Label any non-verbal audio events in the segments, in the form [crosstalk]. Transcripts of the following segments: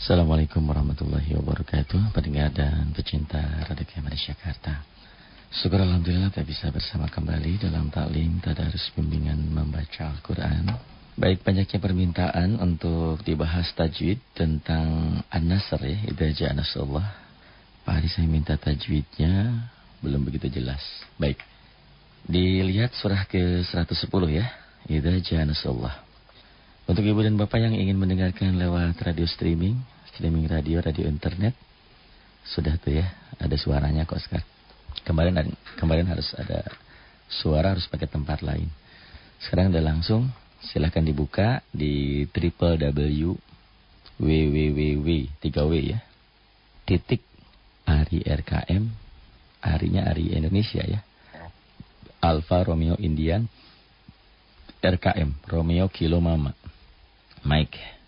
Assalamualaikum warahmatullahi wabarakatuh. Pendengar dan pecinta Radio KMR Jakarta. Syukur Alhamdulillah kita bisa bersama kembali dalam taklim tadarus bimbingan membaca Al-Quran. Baik banyaknya permintaan untuk dibahas tajwid tentang An-Nasr ya Idaja Nasrullah Pak Hari saya minta tajwidnya belum begitu jelas. Baik Dilihat surah ke 110 ya Idaja Nasrullah Untuk ibu dan bapak yang ingin mendengarkan lewat radio streaming streaming radio, radio internet. Sudah tuh ya, ada suaranya kok sekarang. Kemarin kemarin harus ada suara harus pakai tempat lain. Sekarang udah langsung, silahkan dibuka di triple w www 3w ya. Titik Ari RKM, Arinya Ari Indonesia ya. Alfa Romeo Indian RKM Romeo Kilo Mama Mike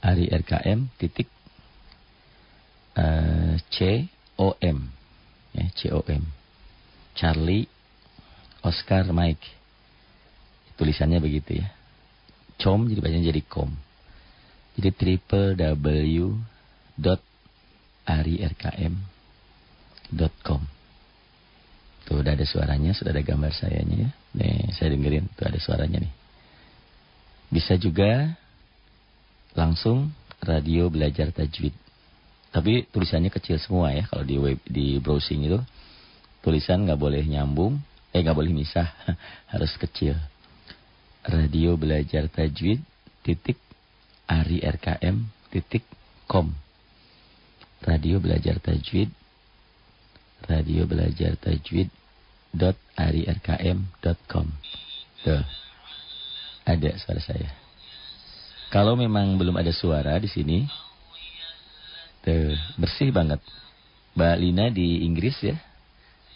Ari RKM titik uh, C O M ya C O M. Charlie Oscar Mike. Tulisannya begitu ya. Com jadi bacanya jadi com. Jadi triple w dot arirkm dot com. Tuh udah ada suaranya sudah ada gambar sayanya ya. Nih saya dengerin tuh ada suaranya nih bisa juga langsung radio belajar tajwid. Tapi tulisannya kecil semua ya kalau di web di browsing itu tulisan nggak boleh nyambung, eh nggak boleh misah, [laughs] harus kecil. Radio belajar tajwid titik ari rkm titik com. Radio belajar tajwid radio belajar tajwid dot ari rkm dot com. Tuh. Ada suara saya. Kalau memang belum ada suara di sini, tuh, bersih banget. Mbak Lina di Inggris ya.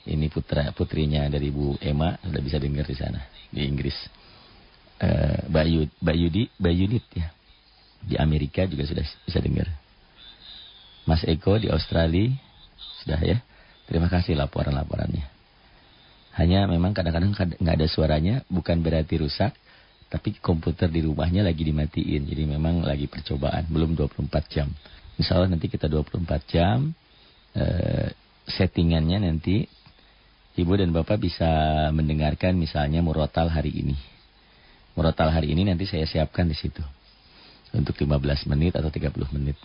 Ini putra putrinya dari Bu Emma sudah bisa dengar di sana di Inggris. Uh, Mbak, Yud, Mbak Yudi, Mbak Yudit ya. Di Amerika juga sudah bisa dengar. Mas Eko di Australia sudah ya. Terima kasih laporan-laporannya. Hanya memang kadang-kadang nggak ada suaranya, bukan berarti rusak, tapi komputer di rumahnya lagi dimatiin. Jadi memang lagi percobaan, belum 24 jam. Misalnya nanti kita 24 jam, eh, settingannya nanti ibu dan bapak bisa mendengarkan misalnya murotal hari ini. Murotal hari ini nanti saya siapkan di situ. Untuk 15 menit atau 30 menit.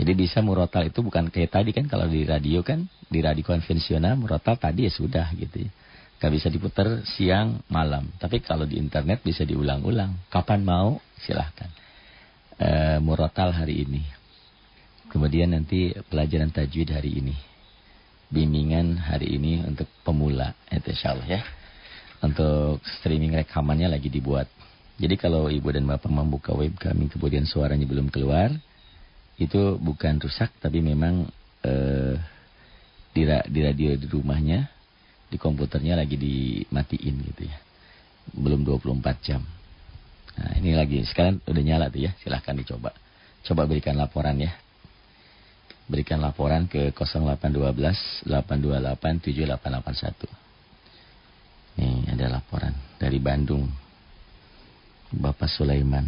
Jadi bisa murotal itu bukan kayak tadi kan kalau di radio kan, di radio konvensional murotal tadi ya sudah gitu ya. Gak bisa diputar siang, malam. Tapi kalau di internet bisa diulang-ulang. Kapan mau, silahkan. E, murotal hari ini. Kemudian nanti pelajaran tajwid hari ini. Bimbingan hari ini untuk pemula. Itu insya Allah ya. Untuk streaming rekamannya lagi dibuat. Jadi kalau ibu dan bapak membuka web kami kemudian suaranya belum keluar. Itu bukan rusak tapi memang eh, di, di radio di rumahnya di komputernya lagi dimatiin gitu ya. Belum 24 jam. Nah, ini lagi sekarang udah nyala tuh ya. Silahkan dicoba. Coba berikan laporan ya. Berikan laporan ke 0812 828 7881. Nih ada laporan dari Bandung. Bapak Sulaiman.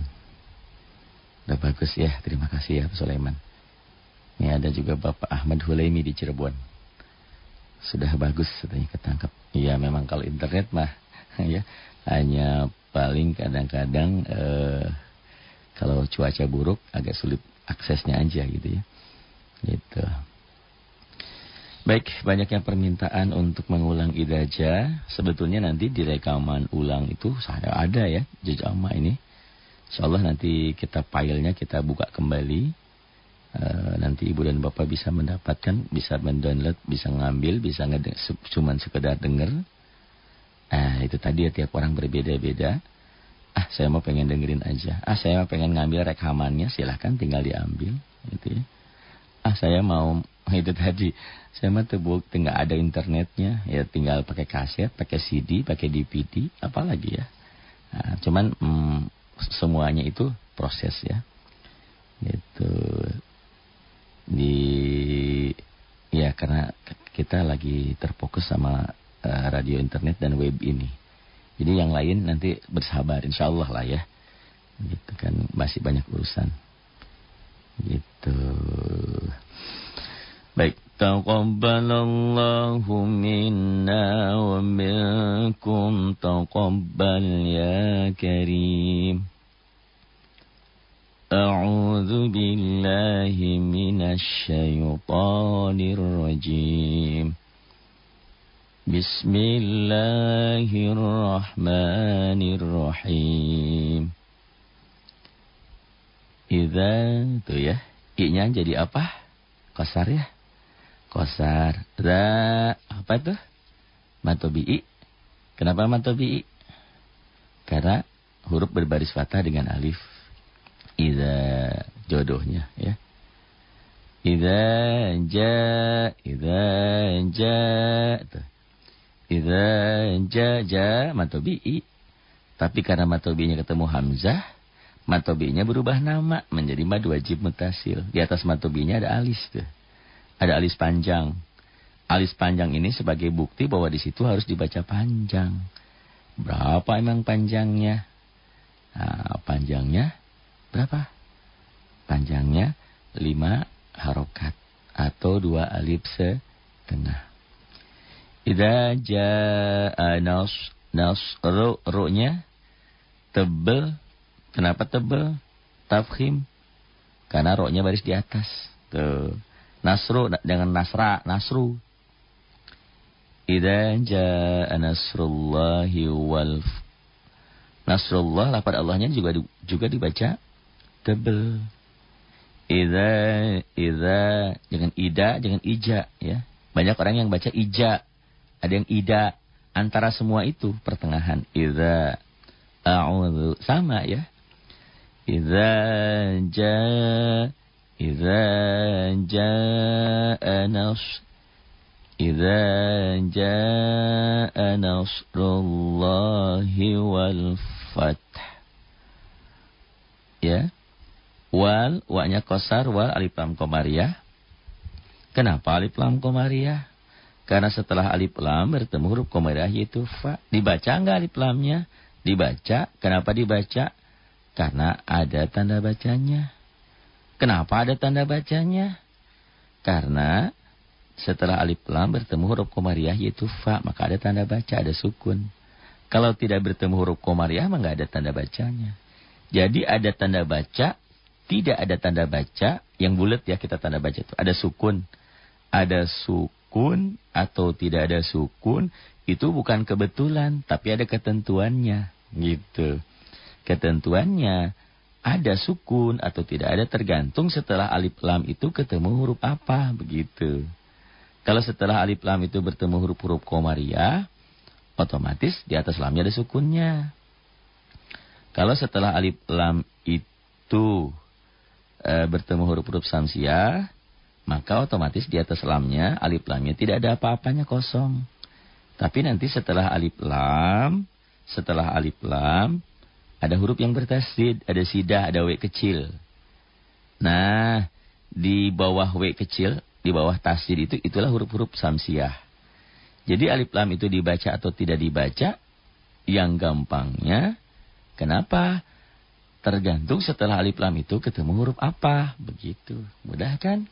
Udah bagus ya. Terima kasih ya Sulaiman. Ini ada juga Bapak Ahmad Hulaimi di Cirebon. Sudah bagus katanya ketangkap. Iya memang kalau internet mah [laughs] ya hanya paling kadang-kadang eh, kalau cuaca buruk agak sulit aksesnya aja gitu ya. Gitu. Baik, banyaknya permintaan untuk mengulang idaja. Sebetulnya nanti di rekaman ulang itu saya ada ya, jejama ini. Insya Allah nanti kita filenya kita buka kembali. Uh, nanti ibu dan bapak bisa mendapatkan, bisa mendownload, bisa ngambil, bisa cuman sekedar denger. Ah itu tadi ya tiap orang berbeda-beda. Ah saya mau pengen dengerin aja. Ah saya mau pengen ngambil rekamannya, silahkan tinggal diambil, gitu ya. Ah saya mau [laughs] itu tadi, saya mah tebuk tinggal ada internetnya, ya tinggal pakai kaset, pakai CD, pakai DVD, apalagi ya. Nah, cuman hmm, semuanya itu proses ya. Gitu di ya karena kita lagi terfokus sama uh, radio internet dan web ini. Jadi yang lain nanti bersabar insya Allah lah ya. Gitu kan masih banyak urusan. Gitu. Baik. Taqabbalallahu minna wa minkum taqabbal ya karim. A'udzu billahi minasy syaithanir rajim. Bismillahirrahmanirrahim. Idza tuh ya, i-nya jadi apa? Kosar ya. Kosar. Za apa tuh? Matobi'i. Kenapa matobi'i? Karena huruf berbaris fathah dengan alif. Idza jodohnya ya. Idza ja, idza ja. Tuh. Idza ja ja matobi'i. Tapi karena matobi'nya ketemu hamzah, matobi'nya berubah nama menjadi mad wajib mutasil. Di atas matobi'nya ada alis tuh. Ada alis panjang. Alis panjang ini sebagai bukti bahwa di situ harus dibaca panjang. Berapa emang panjangnya? Nah, panjangnya berapa? Panjangnya lima harokat atau dua alif setengah. Ida ja'a nas nas ro ro-nya tebel. Kenapa tebel? Tafkhim. Karena ro-nya baris di atas. Tuh. Nasru dengan nasra, nasru. Idza jaa nasrullahi wal Nasrullah lafaz Allahnya juga juga dibaca tebel. Ida, ida, jangan ida, jangan ija, ya. Banyak orang yang baca ija, ada yang ida. Antara semua itu pertengahan. Ida, a'udhu, sama ya. Ida, ja, ida, ja, nas. Ida, ja, anasrullahi wal fath. Ya wal waknya kosar wal alif lam komariah kenapa alif lam komariah karena setelah alif lam bertemu huruf komariah yaitu fa. Dibaca enggak alif lamnya? Dibaca. Kenapa dibaca? Karena ada tanda bacanya. Kenapa ada tanda bacanya? Karena setelah alif lam bertemu huruf komariah yaitu fa, maka ada tanda baca, ada sukun. Kalau tidak bertemu huruf komariah, maka ada tanda bacanya. Jadi ada tanda baca, tidak ada tanda baca, yang bulat ya kita tanda baca itu. Ada sukun. Ada sukun atau tidak ada sukun, itu bukan kebetulan, tapi ada ketentuannya. Gitu. Ketentuannya, ada sukun atau tidak ada tergantung setelah alif lam itu ketemu huruf apa begitu. Kalau setelah alif lam itu bertemu huruf-huruf komariah, otomatis di atas lamnya ada sukunnya. Kalau setelah alif lam itu e, bertemu huruf-huruf samsiah, maka otomatis di atas lamnya alif lamnya tidak ada apa-apanya kosong. Tapi nanti setelah alif lam, setelah alif lam ada huruf yang bertasdid, ada sidah, ada w kecil. Nah, di bawah w kecil, di bawah tasdid itu itulah huruf-huruf samsiah. Jadi alif lam itu dibaca atau tidak dibaca, yang gampangnya kenapa? Tergantung setelah alif lam itu ketemu huruf apa, begitu. Mudah kan?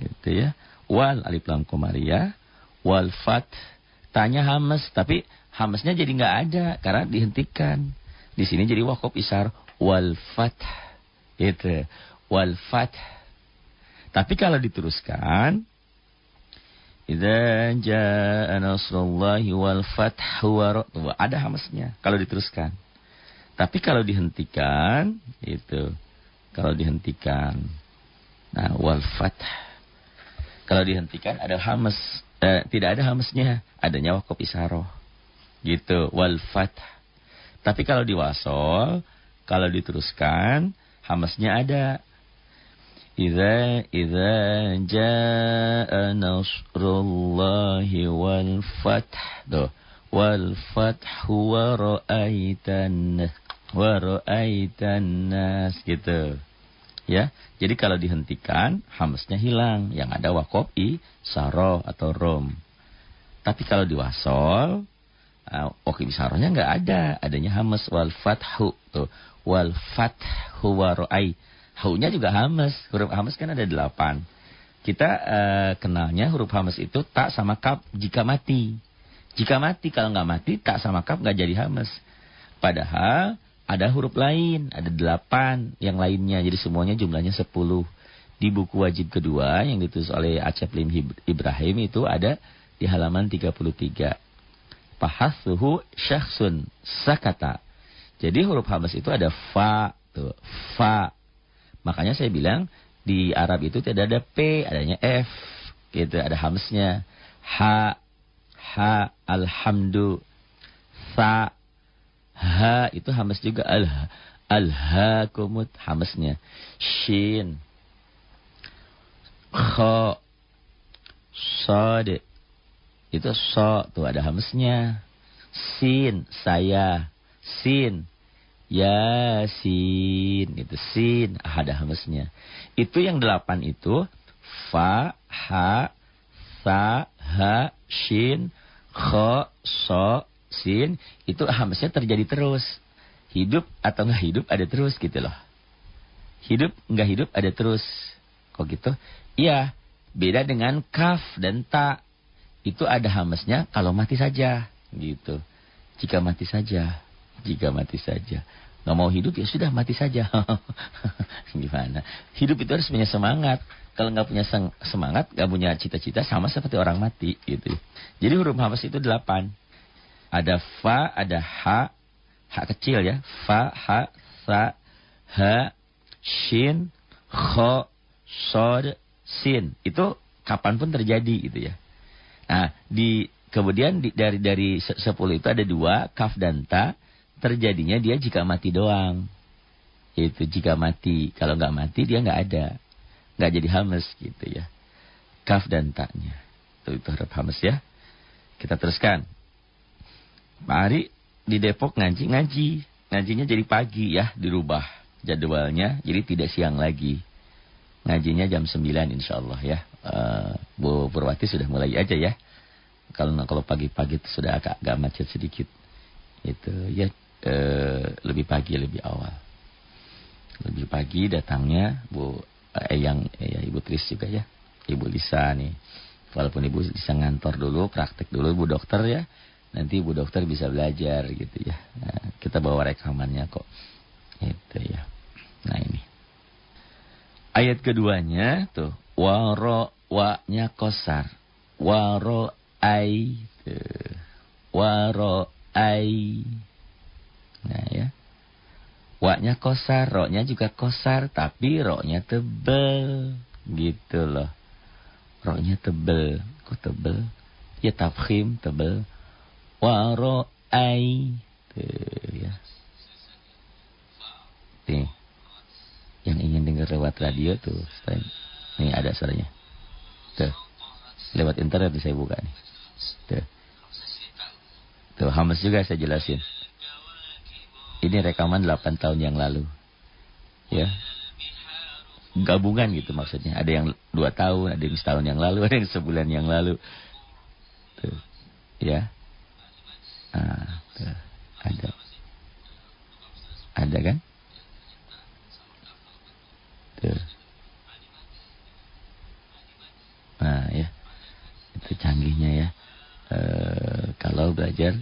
Gitu ya. Wal alif lam komariah, wal fat tanya hamas, tapi hamasnya jadi nggak ada karena dihentikan. Di sini jadi wakaf isar wal fath. Itu. Wal fath. Tapi kalau diteruskan Idza jaa nasrullahi wal fathu wa ada hamasnya kalau diteruskan. Tapi kalau dihentikan itu. Kalau dihentikan. Nah wal fath. Kalau dihentikan ada hamas. Eh, tidak ada hamasnya adanya wakaf isaroh gitu wal fath. Tapi kalau diwasol, kalau diteruskan, hamasnya ada. Iza iza jaa nasrullahi wal fath. Tuh. Wal fathu wa ra'aitan wa ra'aitan nas gitu. Ya. Jadi kalau dihentikan, hamasnya hilang. Yang ada wakopi, saro atau rom. Tapi kalau diwasol, Uh, Oke bisarohnya nggak ada, adanya hamas wal fathu tuh. Wal fathu wa ru'ai. Haunya juga hamas. Huruf hamas kan ada delapan. kita uh, kenalnya huruf hamas itu tak sama kap jika mati. Jika mati, kalau nggak mati, tak sama kap nggak jadi hamas. Padahal ada huruf lain, ada delapan yang lainnya. Jadi semuanya jumlahnya sepuluh. Di buku wajib kedua yang ditulis oleh Acep Lim Ibrahim itu ada di halaman 33. Pahasuhu syakhsun sakata. Jadi huruf hamas itu ada fa, tuh, fa. Makanya saya bilang di Arab itu tidak ada P, adanya F. Gitu, ada hamsnya. Ha, ha, alhamdu. Sa, ha, itu hamas juga. Al, al ha kumut, hamasnya. Shin. Kha, sod. Itu so, tuh ada hamasnya. Sin, saya. Sin, Yasin itu sin ada hamasnya. Itu yang delapan itu fa ha sa ha shin kho so sin itu hamasnya terjadi terus. Hidup atau enggak hidup ada terus gitu loh. Hidup enggak hidup ada terus. Kok gitu? Iya, beda dengan kaf dan ta. Itu ada hamasnya kalau mati saja gitu. Jika mati saja jika mati saja. Nggak mau hidup ya sudah mati saja. [laughs] Gimana? Hidup itu harus punya semangat. Kalau nggak punya semangat, nggak punya cita-cita, sama seperti orang mati gitu. Jadi huruf hafaz itu delapan. Ada fa, ada ha, ha kecil ya. Fa, ha, sa, ha, shin, kho, sod, sin. Itu kapan pun terjadi gitu ya. Nah, di kemudian di, dari dari sepuluh itu ada dua, kaf dan ta terjadinya dia jika mati doang. Itu jika mati. Kalau nggak mati dia nggak ada. Nggak jadi hamas gitu ya. Kaf dan taknya. Itu, itu huruf hamas ya. Kita teruskan. Pak Ari di Depok ngaji-ngaji. Ngajinya jadi pagi ya. Dirubah jadwalnya. Jadi tidak siang lagi. Ngajinya jam 9 insya Allah ya. Uh, Bu Purwati sudah mulai aja ya. Kalau kalau pagi-pagi sudah agak, agak macet sedikit. Itu ya eh, lebih pagi lebih awal. Lebih pagi datangnya Bu eh, yang eh, ya Ibu Tris juga ya. Ibu Lisa nih. Walaupun Ibu bisa ngantor dulu, praktek dulu Bu dokter ya. Nanti Bu dokter bisa belajar gitu ya. Nah, kita bawa rekamannya kok. Itu ya. Nah ini. Ayat keduanya tuh waro wa-nya kosar. Waro ai tuh. Waro ai Nah ya. Waknya kosar, roknya juga kosar, tapi roknya tebel. Gitu loh. Roknya tebel. Kok tebel? Ya tafkhim, tebel. Waro'ai. Ya. Nih. Yang ingin dengar lewat radio tuh. Nih ada suaranya. Tuh. Lewat internet saya buka nih. Tuh. Tuh, Hamas juga saya jelasin. Ini rekaman 8 tahun yang lalu. Ya. Gabungan gitu maksudnya. Ada yang 2 tahun, ada yang setahun yang lalu, [laughs] ada yang sebulan yang lalu. Tuh. Ya. Ah. Ada. Ada kan? Tuh. Nah, ya. Itu canggihnya ya. E, kalau belajar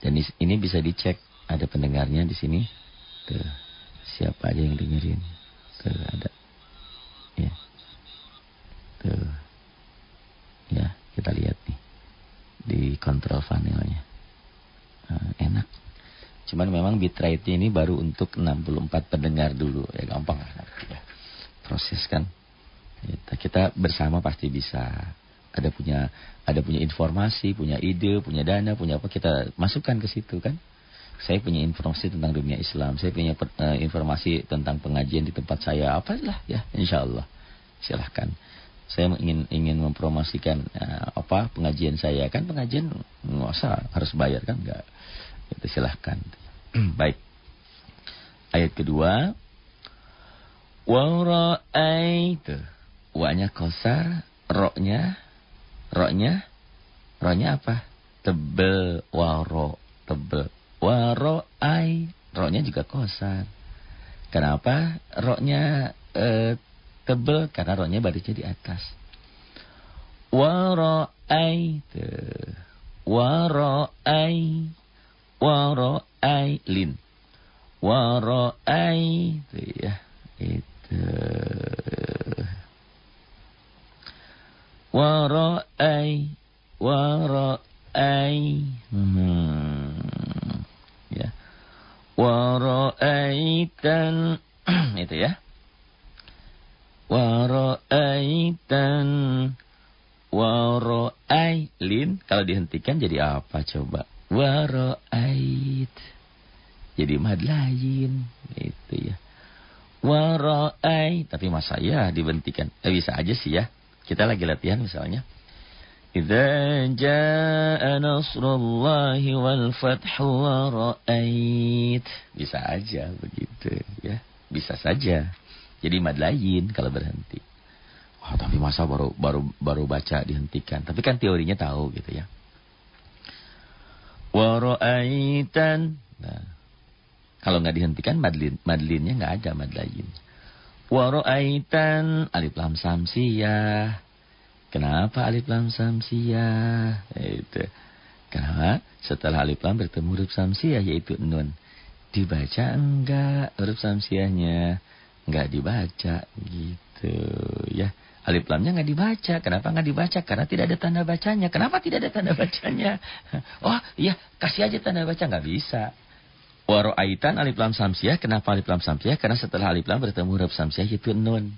dan ini bisa dicek ada pendengarnya di sini. Tuh, siapa aja yang dengerin? Tuh, ada. Ya. Tuh. Ya, kita lihat nih. Di kontrol panelnya. Nah, enak. Cuman memang bitrate ini baru untuk 64 pendengar dulu. Ya gampang. Ya. Proses kan. Kita, kita bersama pasti bisa ada punya ada punya informasi, punya ide, punya dana, punya apa kita masukkan ke situ kan saya punya informasi tentang dunia Islam, saya punya uh, informasi tentang pengajian di tempat saya, apalah ya, insya Allah. Silahkan. Saya ingin ingin mempromosikan uh, apa pengajian saya. Kan pengajian usah harus bayar kan? Nggak. Itu silahkan. [clears throat] Baik. Ayat kedua. Itu wanya kosar roknya. Roknya? Roknya apa? Tebel waro tebel. Waro'ai. Roknya juga kosar. Kenapa? Roknya e, tebel karena rohnya barisnya di atas. Wara'aitu. Wara'ai. Wara'ailin. Wara'aitu ya. Itu. Wara'ai. Wara'ai. Hmm. Ya. Wara'aitan. itu ya. Wara'aitan Waro'ailin Kalau dihentikan jadi apa coba? Waro'ait Jadi mad lain. Itu ya. Waro'ai Tapi masa ya dibentikan? Eh, Bisa aja sih ya. Kita lagi latihan misalnya. Idza jaa nasrullahi wal fathu waro'ait Bisa aja begitu ya. Bisa saja. Jadi mad lain kalau berhenti. Oh, tapi masa baru baru baru baca dihentikan. Tapi kan teorinya tahu gitu ya. Waraitan. Nah, kalau nggak dihentikan madlin madlinnya nggak ada madlayin. Waraitan alif lam samsiyah. Kenapa alif lam samsiyah? Itu. Kenapa? Setelah alif lam bertemu huruf samsiyah yaitu nun. Dibaca enggak huruf samsiyahnya? Enggak dibaca gitu ya. Alif lamnya nggak dibaca. Kenapa nggak dibaca? Karena tidak ada tanda bacanya. Kenapa tidak ada tanda bacanya? [laughs] Oh iya, kasih aja tanda baca. Nggak bisa. Waro'aitan alif lam samsiah. Kenapa alif lam samsiah? Karena setelah alif lam bertemu huruf samsiah itu nun.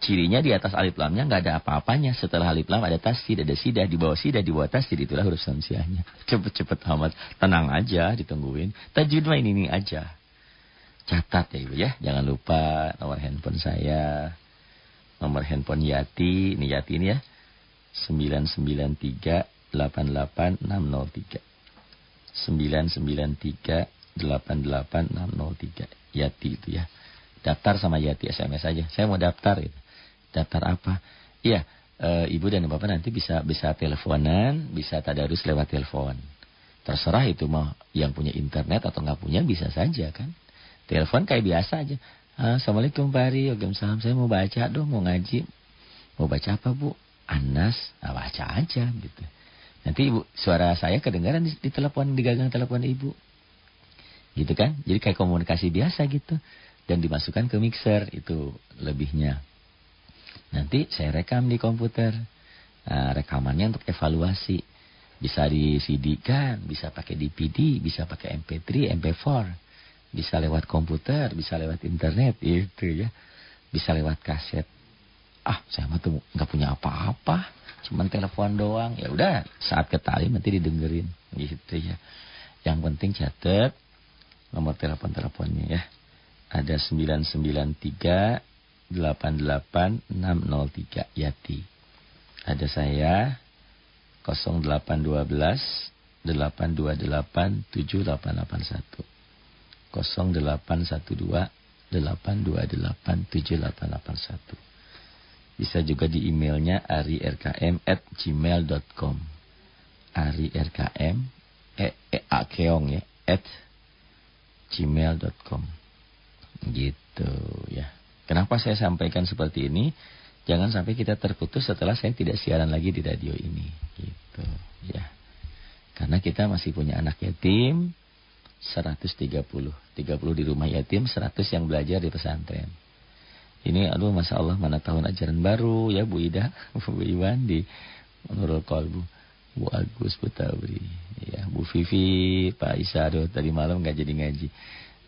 Cirinya di atas alif lamnya nggak ada apa-apanya. Setelah alif lam ada tasdid, ada sidah. Di bawah sidah, di bawah tasdid. Itulah huruf samsiahnya. [laughs] Cepet-cepet amat. Tenang aja, ditungguin. Tajwid ini, ini aja. Catat ya ibu ya. Jangan lupa nomor handphone saya nomor handphone Yati, ini Yati ini ya. 993 88603. 993 88603. Yati itu ya. Daftar sama Yati SMS aja. Saya mau daftar gitu. Daftar apa? Iya, e, Ibu dan Bapak nanti bisa bisa teleponan, bisa tadarus lewat telepon. Terserah itu mau yang punya internet atau nggak punya bisa saja kan. Telepon kayak biasa aja. Assalamualaikum Pak Ari. Waalaikumsalam. Saya mau baca dong, mau ngaji. Mau baca apa Bu? Anas. Nah, baca aja gitu. Nanti Ibu, suara saya kedengaran di, di telepon, di gagang telepon Ibu. Gitu kan? Jadi kayak komunikasi biasa gitu. Dan dimasukkan ke mixer, itu lebihnya. Nanti saya rekam di komputer. Nah, rekamannya untuk evaluasi. Bisa di CD kan, bisa pakai DVD, bisa pakai MP3, MP4 bisa lewat komputer, bisa lewat internet, itu ya. Bisa lewat kaset. Ah, saya mah tuh nggak punya apa-apa, cuman telepon doang. Ya udah, saat ketali nanti didengerin, gitu ya. Yang penting catat nomor telepon-teleponnya ya. Ada 993 88603 Yati. Ada saya 0812 828 7881. 0812 8287881. Bisa juga di emailnya arirkm at gmail.com arirkm e, e, a keong ya at gmail.com gitu ya. Kenapa saya sampaikan seperti ini? Jangan sampai kita terputus setelah saya tidak siaran lagi di radio ini gitu ya. Karena kita masih punya anak yatim, 130. 30 di rumah yatim, 100 yang belajar di pesantren. Ini aduh Masya Allah mana tahun ajaran baru ya Bu Ida, [laughs] Bu Iwan di Nurul Kolbu. Bu Agus, Bu Tabri, ya, Bu Vivi, Pak Isa, aduh tadi malam nggak jadi ngaji.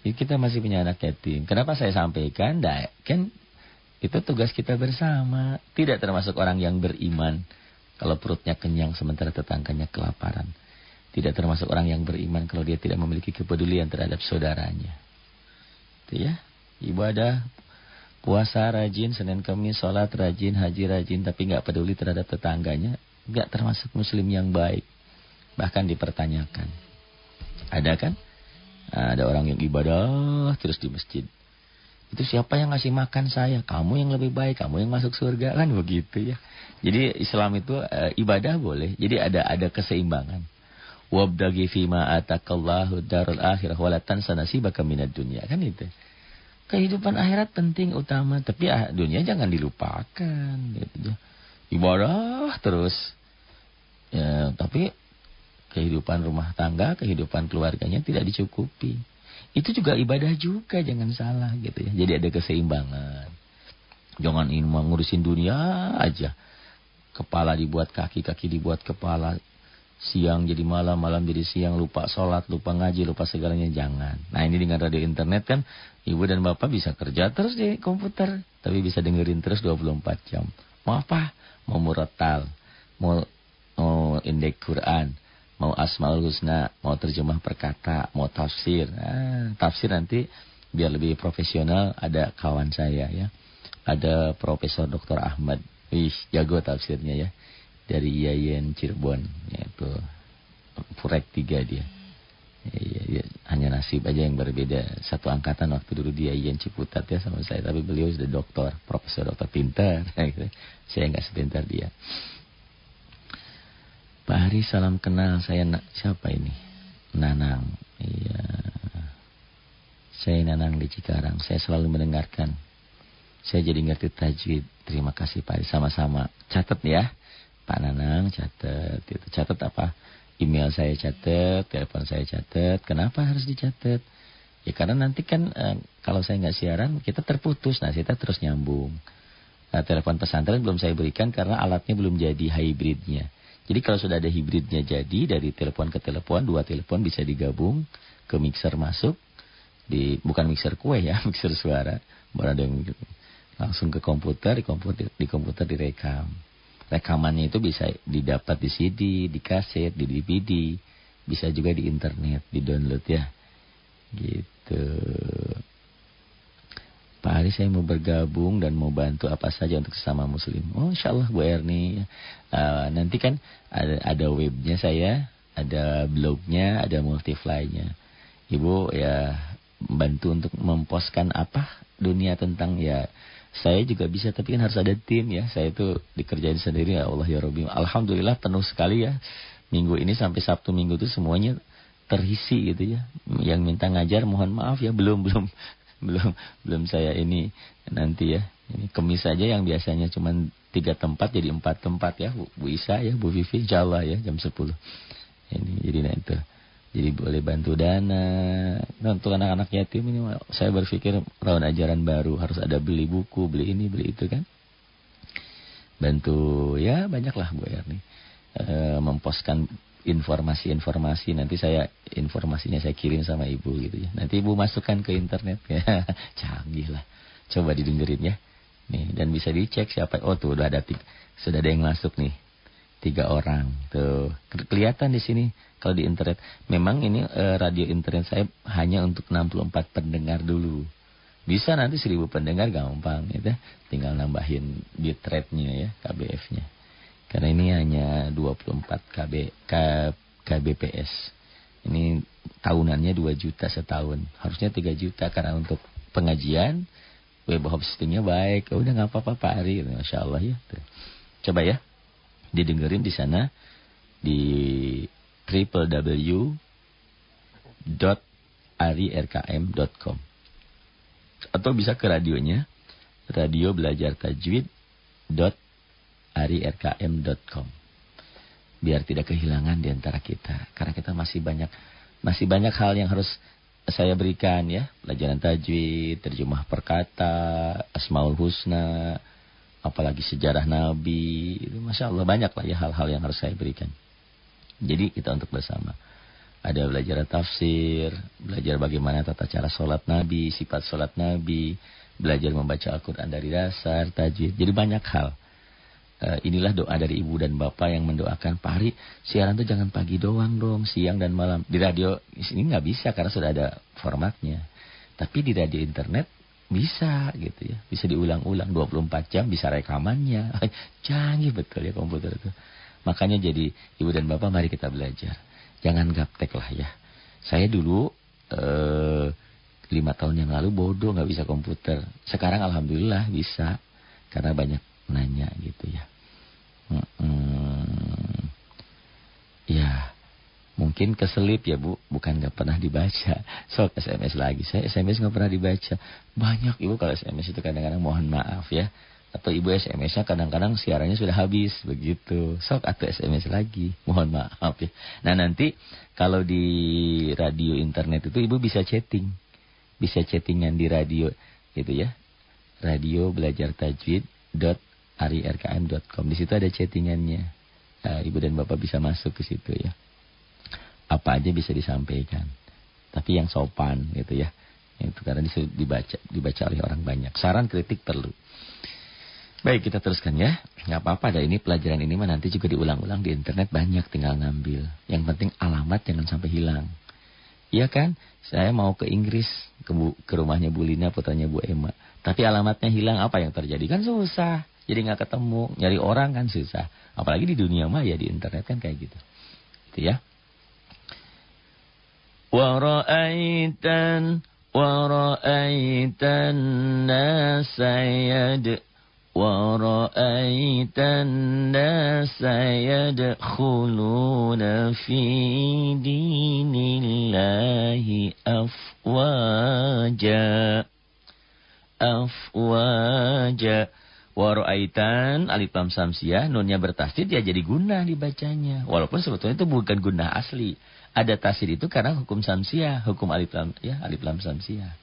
Jadi kita masih punya anak yatim. Kenapa saya sampaikan? Nah, kan itu tugas kita bersama. Tidak termasuk orang yang beriman. Kalau perutnya kenyang sementara tetangganya kelaparan. Tidak termasuk orang yang beriman kalau dia tidak memiliki kepedulian terhadap saudaranya. Itu ya. Ibadah, puasa rajin, Senin Kamis, sholat rajin, haji rajin, tapi nggak peduli terhadap tetangganya. nggak termasuk muslim yang baik. Bahkan dipertanyakan. Ada kan? Ada orang yang ibadah terus di masjid. Itu siapa yang ngasih makan saya? Kamu yang lebih baik, kamu yang masuk surga kan begitu ya. Jadi Islam itu e, ibadah boleh. Jadi ada ada keseimbangan. Wabdagi fima atakallahu darul akhirah wa la tansa nasibaka minad. Kan itu. kehidupan akhirat penting utama, tapi ah, dunia jangan dilupakan gitu. Ibadah terus. Ya, tapi kehidupan rumah tangga, kehidupan keluarganya tidak dicukupi. Itu juga ibadah juga, jangan salah gitu ya. Jadi ada keseimbangan. Jangan ingin mengurusin dunia aja. Kepala dibuat kaki, kaki dibuat kepala. Siang jadi malam, malam jadi siang, lupa sholat, lupa ngaji, lupa segalanya, jangan. Nah ini dengan radio internet kan, ibu dan bapak bisa kerja terus di komputer. Tapi bisa dengerin terus 24 jam. Mau apa? Mau murotal, mau, mau indeks Quran, mau asmaul husna, mau terjemah perkata, mau tafsir. Nah, tafsir nanti biar lebih profesional ada kawan saya ya. Ada Profesor Dr. Ahmad. Wih, jago tafsirnya ya. Dari IAIN Cirebon yaitu Purek 3 dia. Ya, ya, hanya nasib aja yang berbeda. Satu angkatan waktu dulu dia IAIN Ciputat ya sama saya, tapi beliau sudah doktor, profesor doktor pintar. [laughs] saya nggak sepintar dia. Pak Hari salam kenal saya nak siapa ini? Nanang. Iya. Saya Nanang di Cikarang. Saya selalu mendengarkan. Saya jadi ngerti tajwid. Terima kasih Pak Hari sama-sama. Catat ya. Pak Nanang catat. Itu catat apa? Email saya catat, telepon saya catat. Kenapa harus dicatat? Ya karena nanti kan eh, kalau saya nggak siaran kita terputus. Nah kita terus nyambung. Nah, telepon pesantren belum saya berikan karena alatnya belum jadi hybridnya. Jadi kalau sudah ada hibridnya jadi dari telepon ke telepon, dua telepon bisa digabung ke mixer masuk di bukan mixer kue ya, [laughs] mixer suara. Baru yang langsung ke komputer, di komputer di komputer direkam. Rekamannya itu bisa didapat di CD, di kaset, di DVD, bisa juga di internet, di download ya. Gitu. Pak Ali saya mau bergabung dan mau bantu apa saja untuk sesama muslim. Oh insya Allah Bu Erni. Uh, nanti kan ada, ada webnya saya, ada blognya, ada multifly-nya. Ibu ya bantu untuk memposkan apa dunia tentang ya saya juga bisa tapi kan harus ada tim ya. Saya itu dikerjain sendiri ya Allah ya Rabbi. Alhamdulillah penuh sekali ya. Minggu ini sampai Sabtu Minggu itu semuanya terisi gitu ya. Yang minta ngajar mohon maaf ya belum belum [laughs] belum belum saya ini nanti ya. Ini kemis saja yang biasanya cuma tiga tempat jadi empat tempat ya Bu, Isa ya Bu Vivi Jawa ya jam 10. Ini jadi nah itu. Jadi boleh bantu dana. Nah, untuk anak-anak yatim ini saya berpikir tahun ajaran baru harus ada beli buku, beli ini, beli itu kan. Bantu ya banyaklah Bu Erni. E, memposkan informasi-informasi nanti saya informasinya saya kirim sama ibu gitu ya. Nanti ibu masukkan ke internet ya. [laughs] Canggih lah. Coba didengerin ya. Nih dan bisa dicek siapa. Oh tuh udah ada sudah ada yang masuk nih. Tiga orang. Tuh kelihatan di sini kalau di internet. Memang ini eh, radio internet saya hanya untuk 64 pendengar dulu. Bisa nanti 1000 pendengar gampang gitu. Tinggal nambahin bitrate-nya ya, KBF-nya. Karena ini hanya 24 KB, K, KBPS. Ini tahunannya 2 juta setahun. Harusnya 3 juta karena untuk pengajian web hostingnya baik. Oh, udah nggak apa-apa Pak Ari. Masya Allah ya. Coba ya. Didengerin di sana di www.arirkm.com atau bisa ke radionya radio belajar tajwid arirkm.com biar tidak kehilangan di antara kita karena kita masih banyak masih banyak hal yang harus saya berikan ya. Pelajaran tajwid terjemah perkata asmaul husna apalagi sejarah nabi masya Allah banyak lah ya hal-hal yang harus saya berikan. Jadi kita untuk bersama. Ada belajar tafsir belajar bagaimana tata cara sholat nabi sifat sholat nabi belajar membaca Al-Quran dari dasar tajwid. Jadi banyak hal. Uh, inilah doa dari ibu dan bapak yang mendoakan Pak Hari siaran tuh jangan pagi doang dong siang dan malam. Di radio ini nggak bisa karena sudah ada formatnya. Tapi di radio internet bisa gitu ya. Bisa diulang-ulang 24 jam bisa rekamannya. [laughs] Canggih betul ya komputer itu. Makanya jadi ibu dan bapak mari kita belajar. Jangan gaptek lah ya. Saya dulu eh, lima tahun yang lalu bodoh nggak bisa komputer. Sekarang alhamdulillah bisa karena banyak nanya gitu ya. Hmm, ya, mungkin keselip ya Bu, bukan nggak pernah dibaca. Sok SMS lagi, saya SMS nggak pernah dibaca. Banyak Ibu kalau SMS itu kadang-kadang mohon maaf ya. Atau Ibu SMS-nya kadang-kadang siarannya sudah habis, begitu. Sok atau SMS lagi, mohon maaf ya. Nah nanti kalau di radio internet itu Ibu bisa chatting. Bisa chattingan di radio gitu ya. Radio belajar tajwid dot arirkm.com. Di situ ada chattingannya. Nah, Ibu dan Bapak bisa masuk ke situ ya apa aja bisa disampaikan. Tapi yang sopan gitu ya. Itu karena dibaca dibaca oleh orang banyak. Saran kritik perlu. Baik, kita teruskan ya. Nggak apa-apa ada ini pelajaran ini mah nanti juga diulang-ulang di internet banyak tinggal ngambil. Yang penting alamat jangan sampai hilang. Iya kan? Saya mau ke Inggris, ke, bu, ke rumahnya Bu Lina, putranya Bu Emma. Tapi alamatnya hilang, apa yang terjadi? Kan susah. Jadi nggak ketemu, nyari orang kan susah. Apalagi di dunia maya di internet kan kayak gitu. Itu ya. ورأيت ورأيت الناس يد ورأيت الناس يدخلون في دين الله أفواجا أفواجا. Waru'aitan alif lam samsiah nunnya bertasdid ya jadi guna dibacanya walaupun sebetulnya itu bukan guna asli ada tasir itu karena hukum samsiah, hukum alif lam ya alif lam samsiah.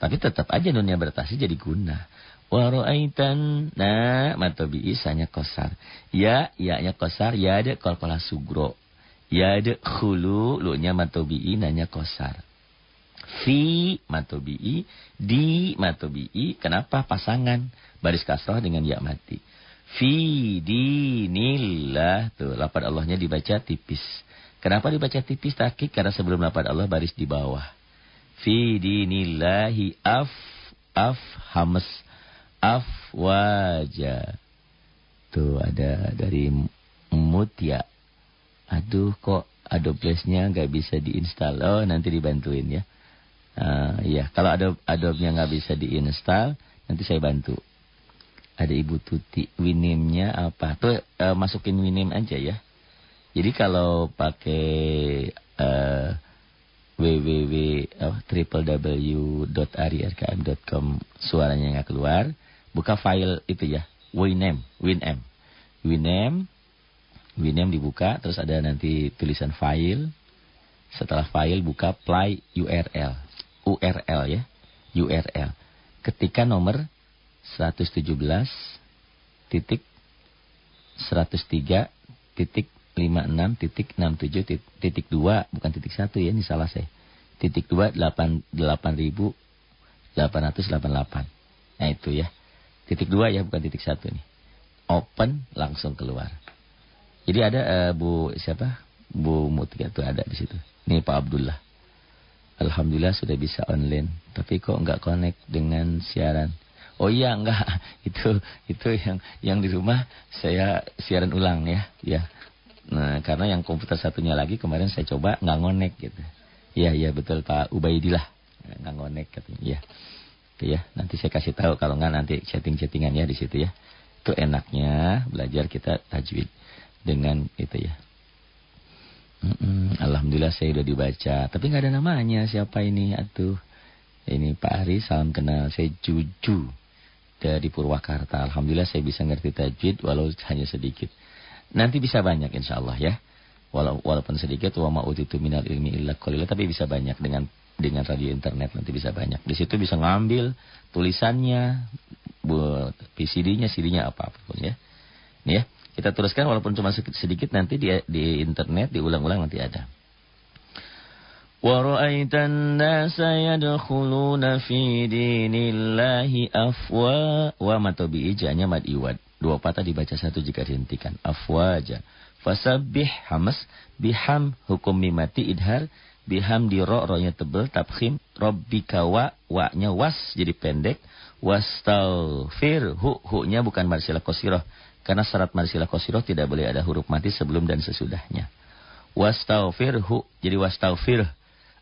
Tapi tetap aja nunnya bertasir jadi guna. Wa ra'aitan na matobi isanya kosar. Ya, ya nya kosar, ya ada qalqalah sugro. Ya ada khulu, lu nya matobi nanya kosar. Fi matobi di matobi kenapa pasangan baris kasrah dengan ya mati. Fi dinillah tuh lapar Allahnya dibaca tipis. Kenapa dibaca tipis takik? Karena sebelum lafaz Allah baris di bawah. Fi dinillahi af af hamas af wajah. Tuh ada dari mutia. Aduh kok Adobe-nya nggak bisa diinstal. Oh nanti dibantuin ya. Uh, iya kalau Adobe Adobe-nya nggak bisa diinstal, nanti saya bantu. Ada Ibu Tuti, Winimnya apa? Tuh uh, masukin Winim aja ya. Jadi kalau pakai uh, www www.arirkm.com suaranya nggak keluar, buka file itu ya, Winem, Winem, Winem, Winem dibuka, terus ada nanti tulisan file. Setelah file buka play URL, URL ya, URL. Ketika nomor 117 titik 103 titik 56 titik 67 titik 2 bukan titik 1 ya ini salah saya. Titik 2 8 8888 nah itu ya. Titik 2 ya bukan titik 1 nih. Open langsung keluar. Jadi ada uh, Bu siapa? Bu Mutia itu ada di situ. Nih Pak Abdullah Alhamdulillah sudah bisa online tapi kok nggak connect dengan siaran Oh iya enggak [laughs] itu itu yang yang di rumah saya siaran ulang ya ya Nah, karena yang komputer satunya lagi kemarin saya coba nggak ngonek gitu. Iya, iya betul Pak Ubaidillah. Nggak ngonek katanya. Iya. Ya. Nanti saya kasih tahu kalau nggak nanti chatting-chattingannya di situ ya. Itu enaknya belajar kita tajwid dengan itu ya. Alhamdulillah saya udah dibaca. Tapi nggak ada namanya siapa ini atuh. Ini Pak Ari, salam kenal. Saya Juju dari Purwakarta. Alhamdulillah saya bisa ngerti tajwid walau hanya sedikit. Nanti bisa banyak insya Allah ya. walaupun sedikit wa ma'utitu minal ilmi illa qalila tapi bisa banyak dengan dengan radio internet nanti bisa banyak. Di situ bisa ngambil tulisannya, buat PCD-nya, CD-nya apa pun ya. Nih ya, kita teruskan walaupun cuma sedikit nanti di di internet diulang-ulang nanti ada. Ra'aitan nasa yadkhuluna fi dinillahi afwa wa matobi ijanya mad iwad. Dua patah dibaca satu jika dihentikan. Afwaja. Fasabih hamas. Biham hukum mimati idhar. Biham di ro, ro-nya tebel. Tabkhim. Rabbika wa. Wa-nya was jadi pendek. Wastaghfir. Hu, hu-nya bukan marsilah kosiroh. Karena syarat marsilah kosiroh tidak boleh ada huruf mati sebelum dan sesudahnya. Wastaghfir hu. Jadi wastaghfir.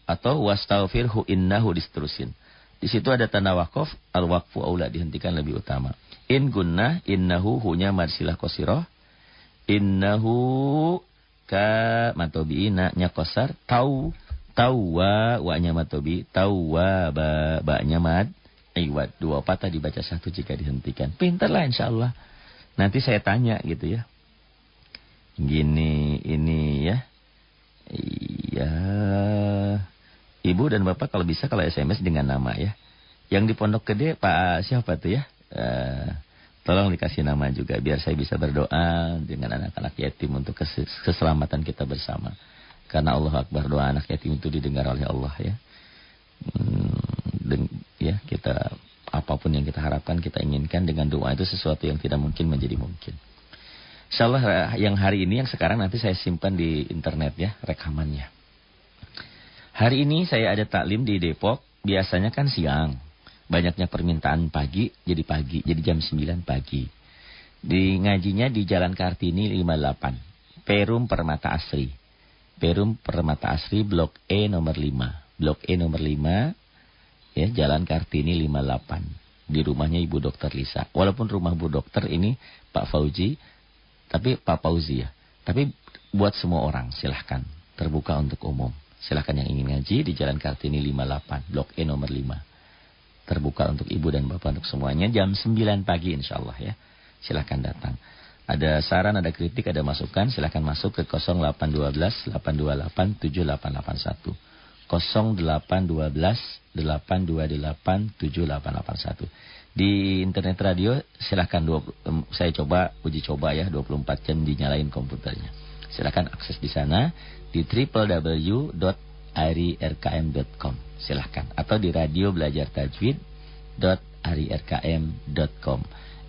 Atau wastaghfir hu innahu diseterusin. Di situ ada tanda wakaf. Al-wakfu aula dihentikan lebih utama. In gunnah innahu hunya marsilah kosiroh. Innahu ka matobi nya kosar tau tau wa nya matobi tau wa ba ba nya mad iwat dua patah dibaca satu jika dihentikan pintarlah insyaallah nanti saya tanya gitu ya. Gini ini ya. Iya. Ibu dan bapak kalau bisa kalau SMS dengan nama ya. Yang di Pondok Gede Pak siapa tuh ya? Uh, Tolong dikasih nama juga biar saya bisa berdoa dengan anak-anak yatim untuk keselamatan kita bersama. Karena Allah Akbar doa anak yatim itu didengar oleh Allah ya. Hmm, ya kita apa pun yang kita harapkan kita inginkan dengan doa itu sesuatu yang tidak mungkin menjadi mungkin. Insyaallah yang hari ini yang sekarang nanti saya simpan di internet ya rekamannya. Hari ini saya ada taklim di Depok, biasanya kan siang banyaknya permintaan pagi jadi pagi jadi jam 9 pagi di ngajinya di Jalan Kartini 58 Perum Permata Asri Perum Permata Asri Blok E nomor 5 Blok E nomor 5 ya Jalan Kartini 58 di rumahnya Ibu Dokter Lisa. Walaupun rumah Bu Dokter ini Pak Fauji tapi Pak Fauzi ya. Tapi buat semua orang silahkan. Terbuka untuk umum. Silahkan yang ingin ngaji di Jalan Kartini 58 Blok E nomor 5 terbuka untuk ibu dan bapak untuk semuanya. Jam 9 pagi insya Allah ya. Silahkan datang. Ada saran, ada kritik, ada masukan, silahkan masuk ke 0812 828 7881. 0812 828 7881. Di internet radio silahkan dua, saya coba uji coba ya 24 jam dinyalain komputernya. Silahkan akses di sana di www.arirkm.com silahkan. Atau di radio belajar tajwid .arirkm.com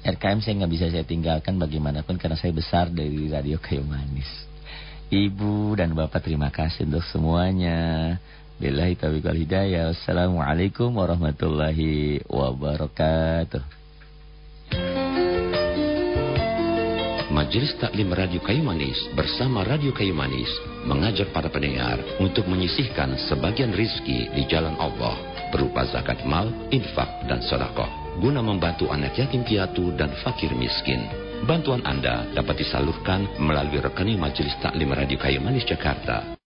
RKM saya nggak bisa saya tinggalkan bagaimanapun karena saya besar dari Radio Kayu Manis. Ibu dan Bapak terima kasih untuk semuanya. Billahi taufiq wal hidayah. Assalamualaikum warahmatullahi wabarakatuh. Majelis Taklim Radio Kayu Manis bersama Radio Kayu Manis mengajak para pendengar untuk menyisihkan sebagian rizki di jalan Allah berupa zakat mal, infak, dan sodakoh guna membantu anak yatim piatu dan fakir miskin. Bantuan Anda dapat disalurkan melalui rekening Majelis Taklim Radio Kayu Manis Jakarta